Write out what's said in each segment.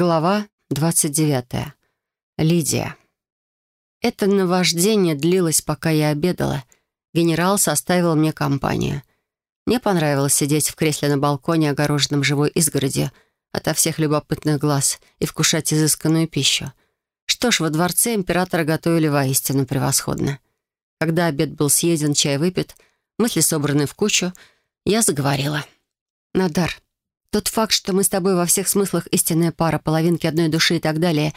Глава 29. Лидия. Это наваждение длилось, пока я обедала. Генерал составил мне компанию. Мне понравилось сидеть в кресле на балконе, огороженном живой изгородью, ото всех любопытных глаз, и вкушать изысканную пищу. Что ж, во дворце императора готовили воистину превосходно. Когда обед был съеден, чай выпит, мысли собраны в кучу, я заговорила. «Надар, тот факт, что мы с тобой во всех смыслах истинная пара, половинки одной души и так далее,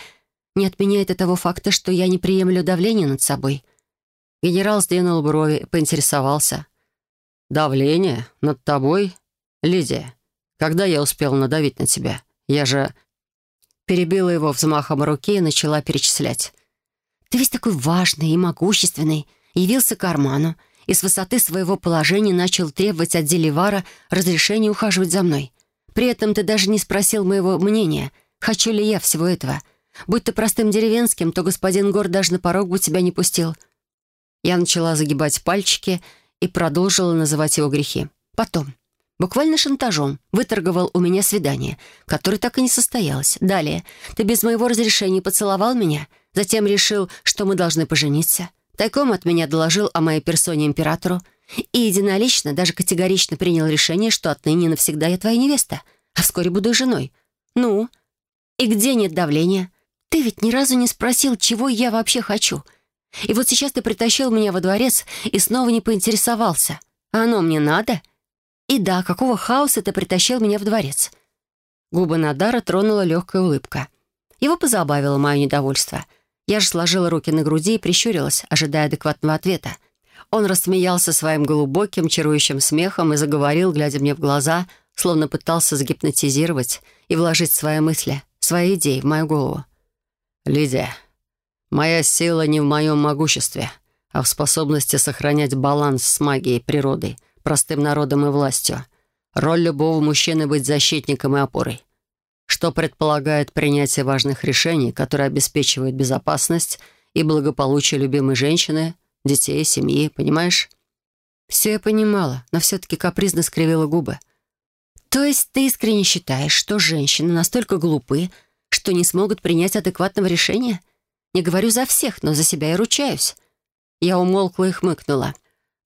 не отменяет и того факта, что я не приемлю давление над собой. Генерал сдвинул брови и поинтересовался. «Давление? Над тобой? Лидия, когда я успел надавить на тебя? Я же...» Перебила его взмахом руки и начала перечислять. «Ты весь такой важный и могущественный. Явился к Арману и с высоты своего положения начал требовать от Деливара разрешения ухаживать за мной. При этом ты даже не спросил моего мнения, хочу ли я всего этого. Будь ты простым деревенским, то господин Гор даже на порог бы тебя не пустил». Я начала загибать пальчики и продолжила называть его грехи. Потом, буквально шантажом, выторговал у меня свидание, которое так и не состоялось. Далее, ты без моего разрешения поцеловал меня, затем решил, что мы должны пожениться. Тайком от меня доложил о моей персоне императору и единолично, даже категорично принял решение, что отныне навсегда я твоя невеста, а вскоре буду женой. Ну, и где нет давления? Ты ведь ни разу не спросил, чего я вообще хочу. И вот сейчас ты притащил меня во дворец и снова не поинтересовался. А оно мне надо? И да, какого хаоса ты притащил меня в дворец?» Губы Надара тронула легкая улыбка. Его позабавило мое недовольство. Я же сложила руки на груди и прищурилась, ожидая адекватного ответа. Он рассмеялся своим глубоким, чарующим смехом и заговорил, глядя мне в глаза, словно пытался загипнотизировать и вложить свои мысли, свои идеи в мою голову. «Лидия, моя сила не в моем могуществе, а в способности сохранять баланс с магией, природой, простым народом и властью. Роль любого мужчины — быть защитником и опорой. Что предполагает принятие важных решений, которые обеспечивают безопасность и благополучие любимой женщины, детей, семьи, понимаешь?» Все я понимала, но все-таки капризно скривила губы. «То есть ты искренне считаешь, что женщины настолько глупы, что не смогут принять адекватного решения? Не говорю за всех, но за себя и ручаюсь». Я умолкла и хмыкнула.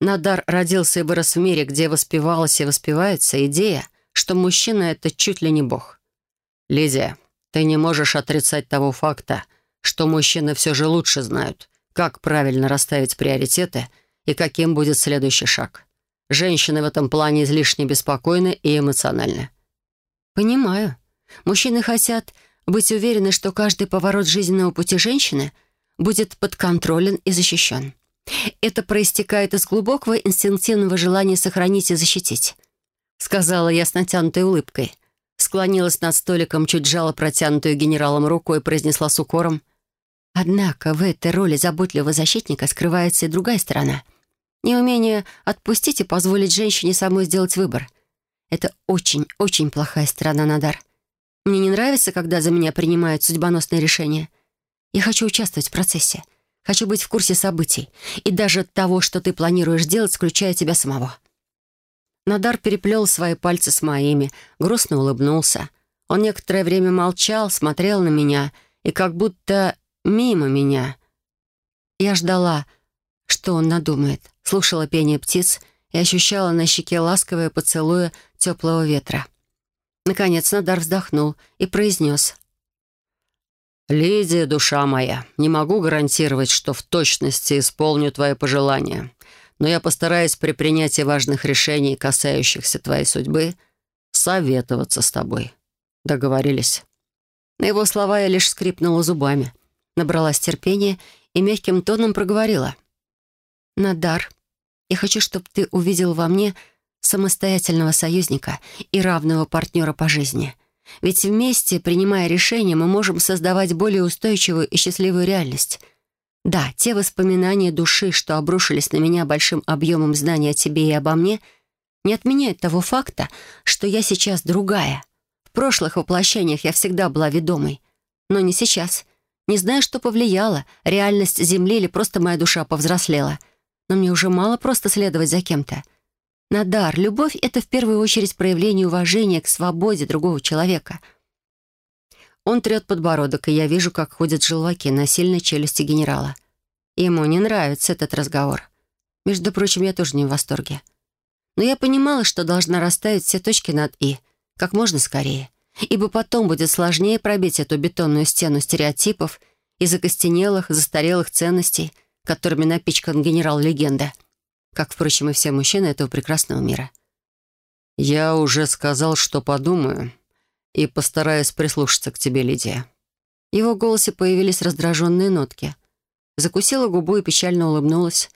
Надар родился и вырос в мире, где воспевалась и воспевается идея, что мужчина — это чуть ли не бог. «Лидия, ты не можешь отрицать того факта, что мужчины все же лучше знают, как правильно расставить приоритеты и каким будет следующий шаг. Женщины в этом плане излишне беспокойны и эмоциональны». «Понимаю. Мужчины хотят быть уверены, что каждый поворот жизненного пути женщины будет подконтролен и защищен. Это проистекает из глубокого инстинктивного желания сохранить и защитить», сказала я с натянутой улыбкой. Склонилась над столиком, чуть жала протянутую генералом руку и произнесла с укором. «Однако в этой роли заботливого защитника скрывается и другая сторона. Неумение отпустить и позволить женщине самой сделать выбор. Это очень-очень плохая сторона, Надар. Мне не нравится, когда за меня принимают судьбоносные решения. Я хочу участвовать в процессе. Хочу быть в курсе событий. И даже того, что ты планируешь делать, включая тебя самого». Надар переплел свои пальцы с моими, грустно улыбнулся. Он некоторое время молчал, смотрел на меня и как будто мимо меня. Я ждала, что он надумает, слушала пение птиц и ощущала на щеке ласковое поцелуя теплого ветра. Наконец Надар вздохнул и произнес. «Лидия, душа моя, не могу гарантировать, что в точности исполню твои пожелания, но я постараюсь при принятии важных решений, касающихся твоей судьбы, советоваться с тобой. Договорились?» На его слова я лишь скрипнула зубами, набралась терпения и мягким тоном проговорила. «Надар, я хочу, чтобы ты увидел во мне самостоятельного союзника и равного партнера по жизни. Ведь вместе, принимая решения, мы можем создавать более устойчивую и счастливую реальность. Да, те воспоминания души, что обрушились на меня большим объемом знаний о тебе и обо мне, не отменяют того факта, что я сейчас другая. В прошлых воплощениях я всегда была ведомой, но не сейчас. Не знаю, что повлияло, реальность Земли или просто моя душа повзрослела. Но мне уже мало просто следовать за кем-то. Надар, любовь — это в первую очередь проявление уважения к свободе другого человека. Он трет подбородок, и я вижу, как ходят желваки на сильной челюсти генерала. Ему не нравится этот разговор. Между прочим, я тоже не в восторге. Но я понимала, что должна расставить все точки над «и» как можно скорее, ибо потом будет сложнее пробить эту бетонную стену стереотипов и закостенелых, застарелых ценностей, которыми напичкан генерал-легенда, как, впрочем, и все мужчины этого прекрасного мира. «Я уже сказал, что подумаю, и постараюсь прислушаться к тебе, Лидия». В его голосе появились раздраженные нотки. Закусила губу и печально улыбнулась,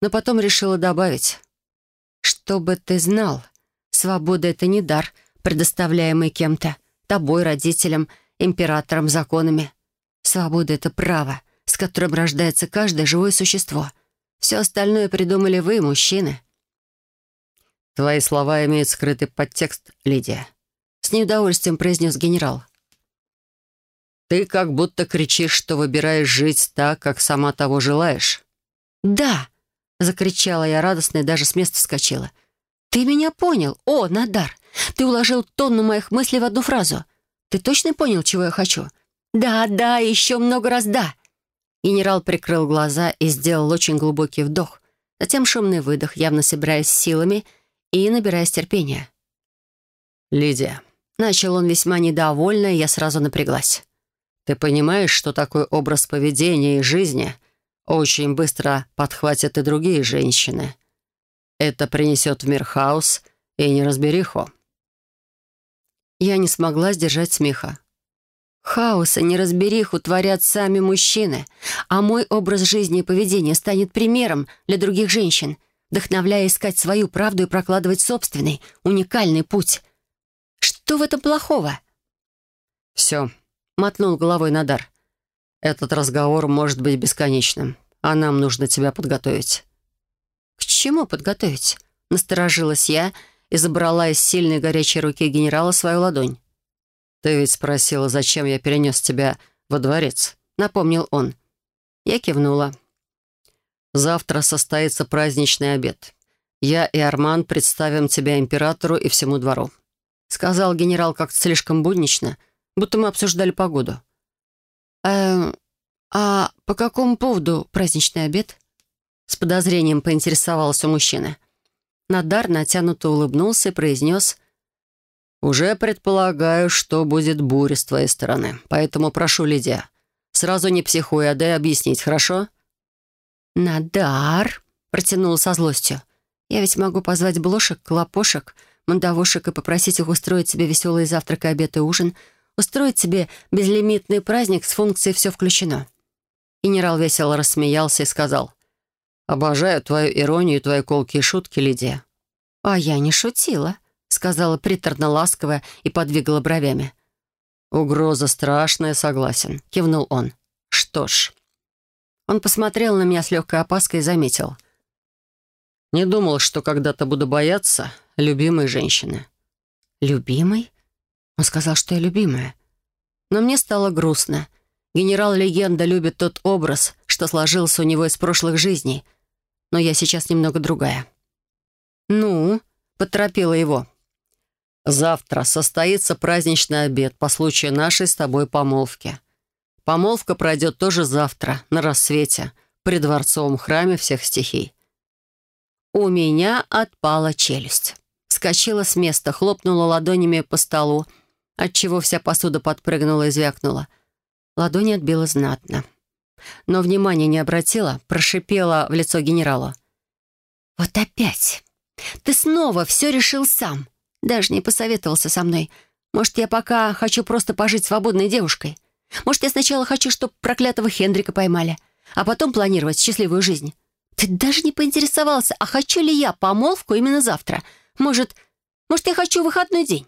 но потом решила добавить. «Чтобы ты знал, свобода — это не дар, предоставляемый кем-то, тобой, родителям, императором, законами. Свобода — это право, с которым рождается каждое живое существо. Все остальное придумали вы, мужчины». «Твои слова имеют скрытый подтекст, Лидия», — с неудовольствием произнес генерал. «Ты как будто кричишь, что выбираешь жить так, как сама того желаешь». «Да!» — закричала я радостно и даже с места вскочила. «Ты меня понял! О, Надар! Ты уложил тонну моих мыслей в одну фразу. Ты точно понял, чего я хочу?» «Да, да, еще много раз да!» Генерал прикрыл глаза и сделал очень глубокий вдох, затем шумный выдох, явно собираясь силами — и набираясь терпения. «Лидия», — начал он весьма недовольно, и я сразу напряглась. «Ты понимаешь, что такой образ поведения и жизни очень быстро подхватят и другие женщины? Это принесет в мир хаос и неразбериху». Я не смогла сдержать смеха. Хаос и неразбериху творят сами мужчины, а мой образ жизни и поведения станет примером для других женщин — вдохновляя искать свою правду и прокладывать собственный, уникальный путь. Что в этом плохого? «Все», — мотнул головой Надар. «Этот разговор может быть бесконечным, а нам нужно тебя подготовить». «К чему подготовить?» — насторожилась я и забрала из сильной горячей руки генерала свою ладонь. «Ты ведь спросила, зачем я перенес тебя во дворец?» — напомнил он. Я кивнула. Завтра состоится праздничный обед. Я и Арман представим тебя императору и всему двору», — сказал генерал как-то слишком буднично, будто мы обсуждали погоду. «Эм, а по какому поводу праздничный обед?» С подозрением поинтересовался мужчина. Надар натянуто улыбнулся и произнес «Уже предполагаю, что будет буря с твоей стороны, поэтому прошу, Лидия, сразу не психуй, а дай объяснить, хорошо?» «Надар!» — протянула со злостью. «Я ведь могу позвать блошек, клопошек, мандавошек и попросить их устроить себе веселый завтрак и обед и ужин, устроить себе безлимитный праздник с функцией «все включено». Генерал весело рассмеялся и сказал, «Обожаю твою иронию и твои колкие шутки, Лидия». «А я не шутила», — сказала приторно-ласково и подвигала бровями. «Угроза страшная, согласен», — кивнул он. «Что ж...» Он посмотрел на меня с легкой опаской и заметил. «Не думал, что когда-то буду бояться любимой женщины». «Любимой?» Он сказал, что я любимая. Но мне стало грустно. Генерал-легенда любит тот образ, что сложился у него из прошлых жизней. Но я сейчас немного другая. «Ну?» — поторопила его. «Завтра состоится праздничный обед по случаю нашей с тобой помолвки. Помолвка пройдет тоже завтра, на рассвете, при дворцовом храме всех стихий. У меня отпала челюсть. Скочила с места, хлопнула ладонями по столу, отчего вся посуда подпрыгнула и звякнула. Ладони отбила знатно. Но внимания не обратила, прошипела в лицо генерала. «Вот опять! Ты снова все решил сам. Даже не посоветовался со мной. Может, я пока хочу просто пожить свободной девушкой?» Может, я сначала хочу, чтобы проклятого Хендрика поймали, а потом планировать счастливую жизнь. Ты даже не поинтересовался, а хочу ли я помолвку именно завтра. Может, может, я хочу выходной день.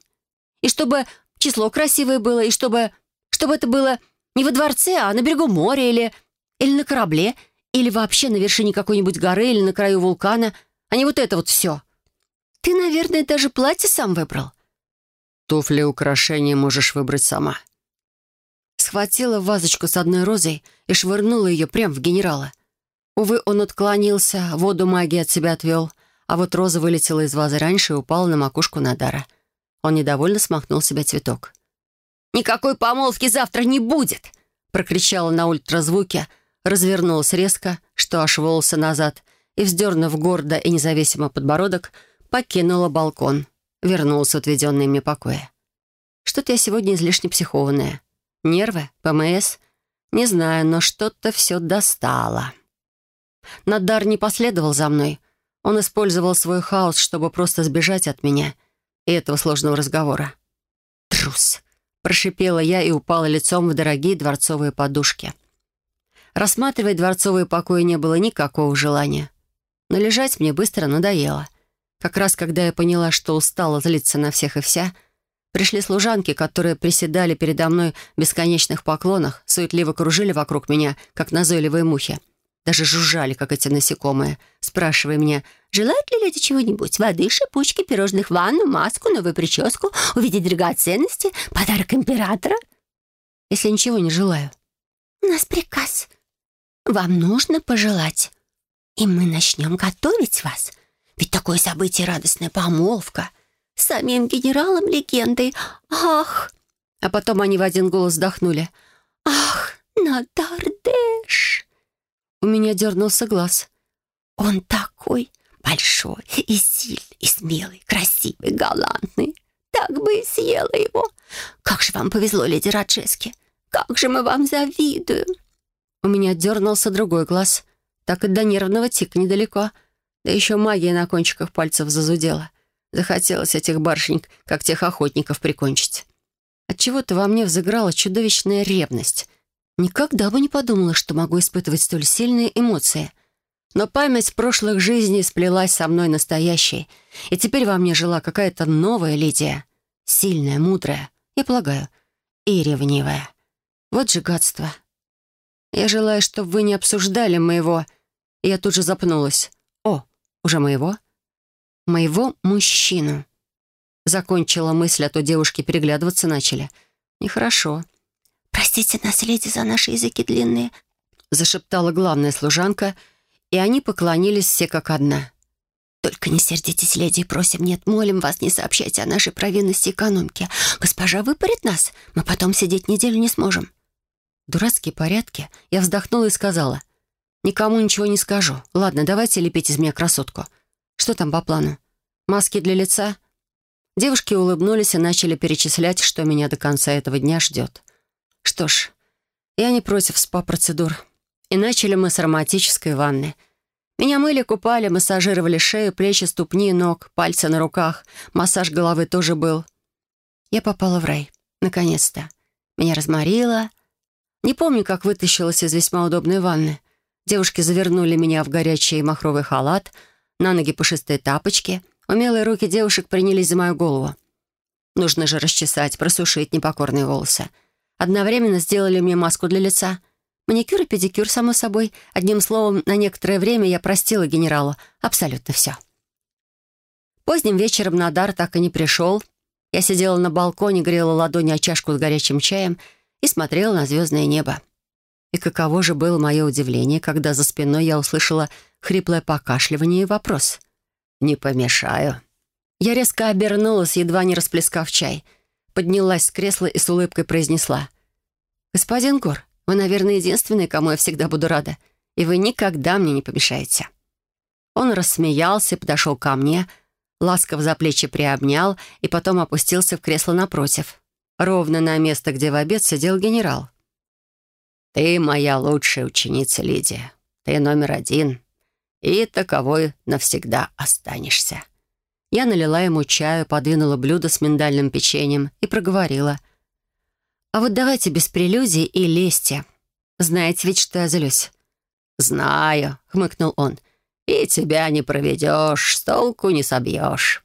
И чтобы число красивое было, и чтобы... Чтобы это было не во дворце, а на берегу моря или... Или на корабле, или вообще на вершине какой-нибудь горы, или на краю вулкана, а не вот это вот все. Ты, наверное, даже платье сам выбрал. Туфли украшения можешь выбрать сама схватила вазочку с одной розой и швырнула ее прямо в генерала. Увы, он отклонился, воду магии от себя отвел, а вот роза вылетела из вазы раньше и упала на макушку Надара. Он недовольно смахнул себя цветок. Никакой помолвки завтра не будет!» Прокричала на ультразвуке, развернулась резко, что аж волосы назад, и, вздернув гордо и независимо подбородок, покинула балкон, вернулась в отведенные мне покои. Что-то я сегодня излишне психованная. Нервы? ПМС? Не знаю, но что-то все достало. Надар не последовал за мной. Он использовал свой хаос, чтобы просто сбежать от меня и этого сложного разговора. «Трус!» — прошипела я и упала лицом в дорогие дворцовые подушки. Рассматривать дворцовые покои не было никакого желания. Но лежать мне быстро надоело. Как раз когда я поняла, что устала злиться на всех и вся, пришли служанки, которые приседали передо мной в бесконечных поклонах, суетливо кружили вокруг меня, как назойливые мухи. Даже жужжали, как эти насекомые, спрашивая меня, желают ли люди чего-нибудь? Воды, шипучки, пирожных ванну, маску, новую прическу, увидеть драгоценности, подарок императора? Если ничего не желаю. У нас приказ. Вам нужно пожелать. И мы начнем готовить вас. Ведь такое событие — радостная помолвка. Самим генералом легендой. Ах! А потом они в один голос вздохнули. Ах, Надардеш! У меня дернулся глаз. Он такой большой и сильный, и смелый, красивый, галантный. Так бы и съела его. Как же вам повезло, леди Раджески. Как же мы вам завидуем. У меня дернулся другой глаз. Так и до нервного тика недалеко. Да еще магия на кончиках пальцев зазудела. Захотелось этих барышник, как тех охотников, прикончить. Отчего-то во мне взыграла чудовищная ревность. Никогда бы не подумала, что могу испытывать столь сильные эмоции. Но память прошлых жизней сплелась со мной настоящей, и теперь во мне жила какая-то новая Лидия. Сильная, мудрая, я полагаю, и ревнивая. Вот же гадство. Я желаю, чтобы вы не обсуждали моего... Я тут же запнулась. О, уже моего? Моего мужчину. Закончила мысль, а то девушки переглядываться начали. Нехорошо. «Простите нас, леди, за наши языки длинные», — зашептала главная служанка, и они поклонились все как одна. «Только не сердитесь, леди, просим, нет, молим вас, не сообщайте о нашей провинности экономки. Госпожа выпарит нас, мы потом сидеть неделю не сможем». Дурацкие порядки. Я вздохнула и сказала. «Никому ничего не скажу. Ладно, давайте лепить из меня красотку. Что там по плану? Маски для лица?» Девушки улыбнулись и начали перечислять, что меня до конца этого дня ждет. Что ж, я не против спа-процедур. И начали мы с ароматической ванны. Меня мыли, купали, массажировали шею, плечи, ступни, ног, пальцы на руках. Массаж головы тоже был. Я попала в рай. Наконец-то. Меня разморило. Не помню, как вытащилась из весьма удобной ванны. Девушки завернули меня в горячий махровый халат, на ноги пушистые тапочки. Умелые руки девушек принялись за мою голову. Нужно же расчесать, просушить непокорные волосы. Одновременно сделали мне маску для лица. Маникюр и педикюр, само собой. Одним словом, на некоторое время я простила генералу абсолютно все. Поздним вечером Надар так и не пришел. Я сидела на балконе, грела ладони о чашку с горячим чаем и смотрела на звездное небо. И каково же было мое удивление, когда за спиной я услышала хриплое покашливание и вопрос. «Не помешаю». Я резко обернулась, едва не расплескав чай — поднялась с кресла и с улыбкой произнесла. «Господин Гор, вы, наверное, единственный, кому я всегда буду рада, и вы никогда мне не помешаете». Он рассмеялся, подошел ко мне, ласково за плечи приобнял и потом опустился в кресло напротив, ровно на место, где в обед сидел генерал. «Ты моя лучшая ученица, Лидия. Ты номер один, и таковой навсегда останешься». Я налила ему чаю, подвинула блюдо с миндальным печеньем и проговорила. «А вот давайте без прелюдий и лести. Знаете ведь, что я злюсь?» «Знаю», — хмыкнул он. «И тебя не проведешь, с толку не собьешь».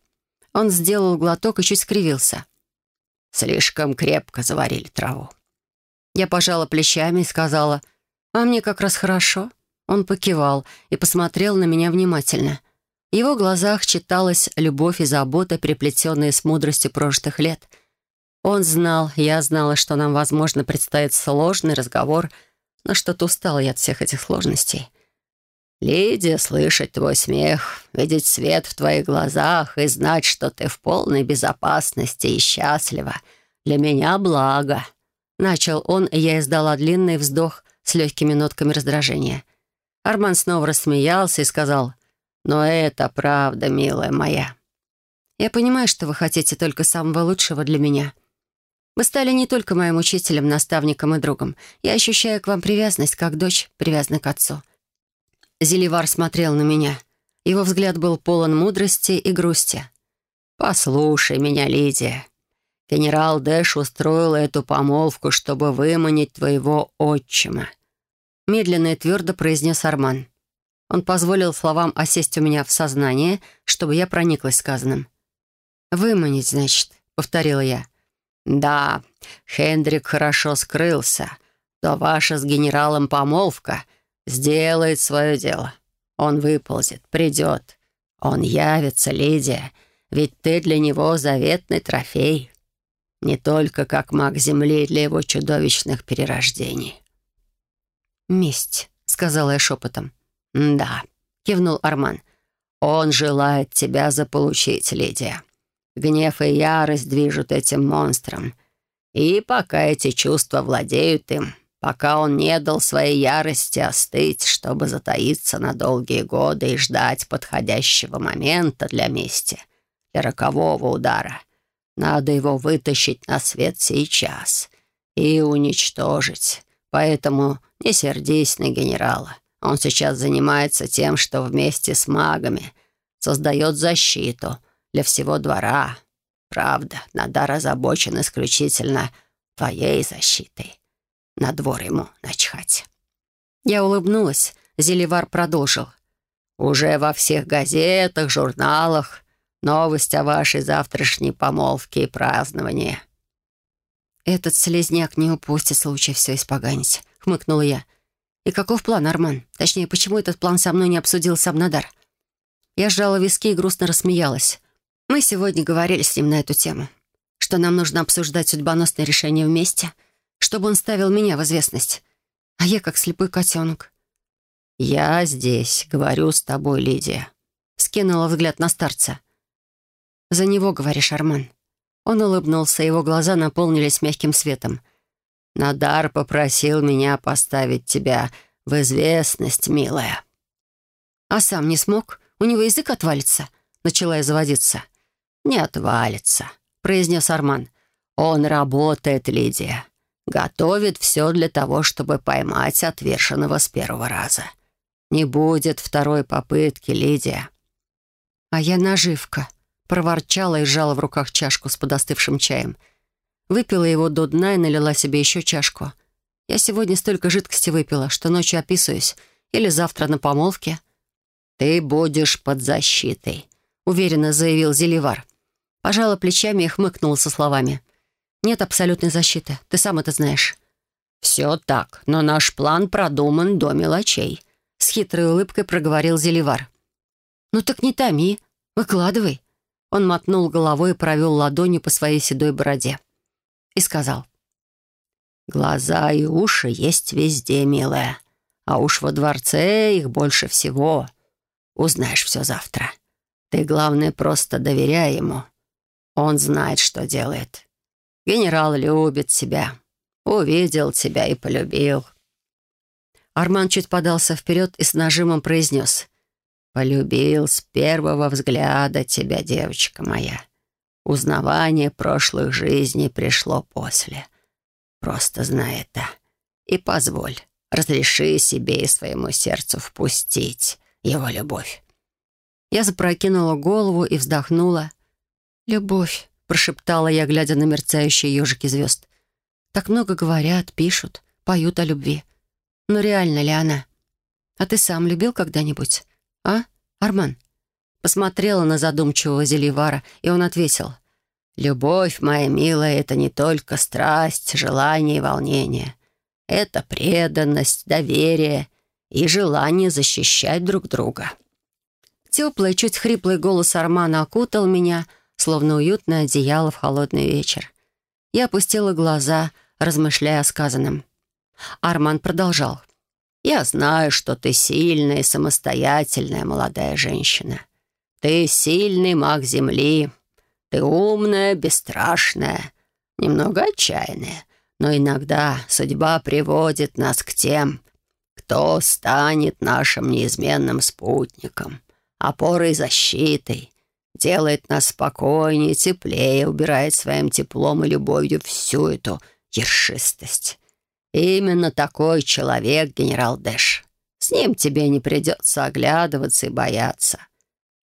Он сделал глоток и чуть скривился. «Слишком крепко заварили траву». Я пожала плечами и сказала, «А мне как раз хорошо». Он покивал и посмотрел на меня внимательно. В его глазах читалась любовь и забота, переплетенные с мудростью прожитых лет. Он знал, я знала, что нам, возможно, предстоит сложный разговор, но что-то устала я от всех этих сложностей. «Лидия, слышать твой смех, видеть свет в твоих глазах и знать, что ты в полной безопасности и счастлива. для меня благо». Начал он, и я издала длинный вздох с легкими нотками раздражения. Арман снова рассмеялся и сказал, «Но это правда, милая моя». «Я понимаю, что вы хотите только самого лучшего для меня. Вы стали не только моим учителем, наставником и другом. Я ощущаю к вам привязанность, как дочь привязана к отцу». Зеливар смотрел на меня. Его взгляд был полон мудрости и грусти. «Послушай меня, Лидия. Генерал Дэш устроил эту помолвку, чтобы выманить твоего отчима», — медленно и твердо произнес Арман. Он позволил словам осесть у меня в сознание, чтобы я прониклась сказанным. «Выманить, значит», — повторила я. «Да, Хендрик хорошо скрылся, то ваша с генералом помолвка сделает свое дело. Он выползет, придет. Он явится, Лидия, ведь ты для него заветный трофей» не только как маг Земли для его чудовищных перерождений. «Месть», — сказала я шепотом. «Да», — кивнул Арман. «Он желает тебя заполучить, Лидия. Гнев и ярость движут этим монстром. И пока эти чувства владеют им, пока он не дал своей ярости остыть, чтобы затаиться на долгие годы и ждать подходящего момента для мести, для рокового удара, надо его вытащить на свет сейчас и уничтожить. Поэтому не сердись на генерала. Он сейчас занимается тем, что вместе с магами создает защиту для всего двора. Правда, Надар озабочен исключительно твоей защитой. На двор ему начхать. Я улыбнулась. Зеливар продолжил. «Уже во всех газетах, журналах Новость о вашей завтрашней помолвке и праздновании». «Этот слезняк не упустит случай все испоганить», — хмыкнула я. «И каков план, Арман? Точнее, почему этот план со мной не обсудил сам Надар?» Я сжала виски и грустно рассмеялась. Мы сегодня говорили с ним на эту тему, что нам нужно обсуждать судьбоносное решение вместе, чтобы он ставил меня в известность. А я как слепой котенок. «Я здесь, говорю с тобой, Лидия», — скинула взгляд на старца. «За него, говоришь, Арман?» Он улыбнулся, его глаза наполнились мягким светом. «Надар попросил меня поставить тебя в известность, милая». «А сам не смог? У него язык отвалится?» Начала я заводиться. «Не отвалится», — произнес Арман. «Он работает, Лидия. Готовит все для того, чтобы поймать отвешенного с первого раза. Не будет второй попытки, Лидия». «А я наживка», проворчала и сжала в руках чашку с подостывшим чаем. Выпила его до дна и налила себе еще чашку. Я сегодня столько жидкости выпила, что ночью описываюсь. Или завтра на помолвке. «Ты будешь под защитой», — уверенно заявил Зеливар. Пожала плечами и хмыкнула со словами. «Нет абсолютной защиты, ты сам это знаешь». «Все так, но наш план продуман до мелочей», — с хитрой улыбкой проговорил Зеливар. «Ну так не томи, выкладывай», он мотнул головой и провел ладонью по своей седой бороде. И сказал. «Глаза и уши есть везде, милая. А уж во дворце их больше всего. Узнаешь все завтра. Ты, главное, просто доверяй ему. Он знает, что делает. Генерал любит тебя. Увидел тебя и полюбил». Арман чуть подался вперед и с нажимом произнес. Полюбил с первого взгляда тебя, девочка моя. Узнавание прошлых жизней пришло после. Просто знай это. И позволь, разреши себе и своему сердцу впустить его любовь. Я запрокинула голову и вздохнула. «Любовь», — прошептала я, глядя на мерцающие ежики звезд. «Так много говорят, пишут, поют о любви. Но реально ли она? А ты сам любил когда-нибудь?» «А, Арман?» Посмотрела на задумчивого Зеливара, и он ответил. «Любовь, моя милая, это не только страсть, желание и волнение. Это преданность, доверие и желание защищать друг друга». Теплый, чуть хриплый голос Армана окутал меня, словно уютное одеяло в холодный вечер. Я опустила глаза, размышляя о сказанном. Арман продолжал. Я знаю, что ты сильная и самостоятельная молодая женщина. Ты сильный маг Земли. Ты умная, бесстрашная. немного отчаянные, но иногда судьба приводит нас к тем, кто станет нашим неизменным спутником, опорой и защитой, делает нас спокойнее, теплее, убирает своим теплом и любовью всю эту ершистость. Именно такой человек, генерал Дэш. С ним тебе не придется оглядываться и бояться.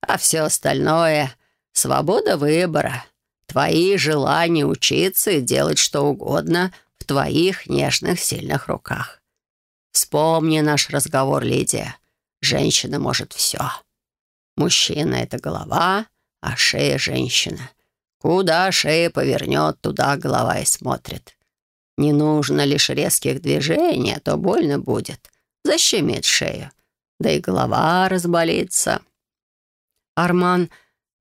А все остальное — свобода выбора. Твои желания учиться и делать что угодно в твоих нежных, сильных руках. Вспомни наш разговор, Лидия. Женщина может все. Мужчина — это голова, а шея — женщина. Куда шея повернет, туда голова и смотрит. Не нужно лишь резких движений, а то больно будет. Защемит шею. Да и голова разболится. Арман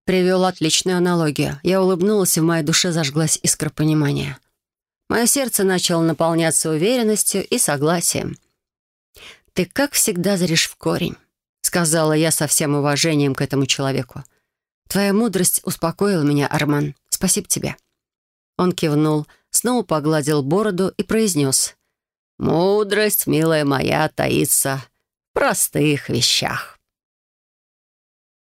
привел отличную аналогию. Я улыбнулась, и в моей душе зажглась искра понимания. Мое сердце начало наполняться уверенностью и согласием. «Ты, как всегда, зришь в корень», — сказала я со всем уважением к этому человеку. «Твоя мудрость успокоила меня, Арман. Спасибо тебе». Он кивнул, снова погладил бороду и произнес. «Мудрость, милая моя, таится в простых вещах».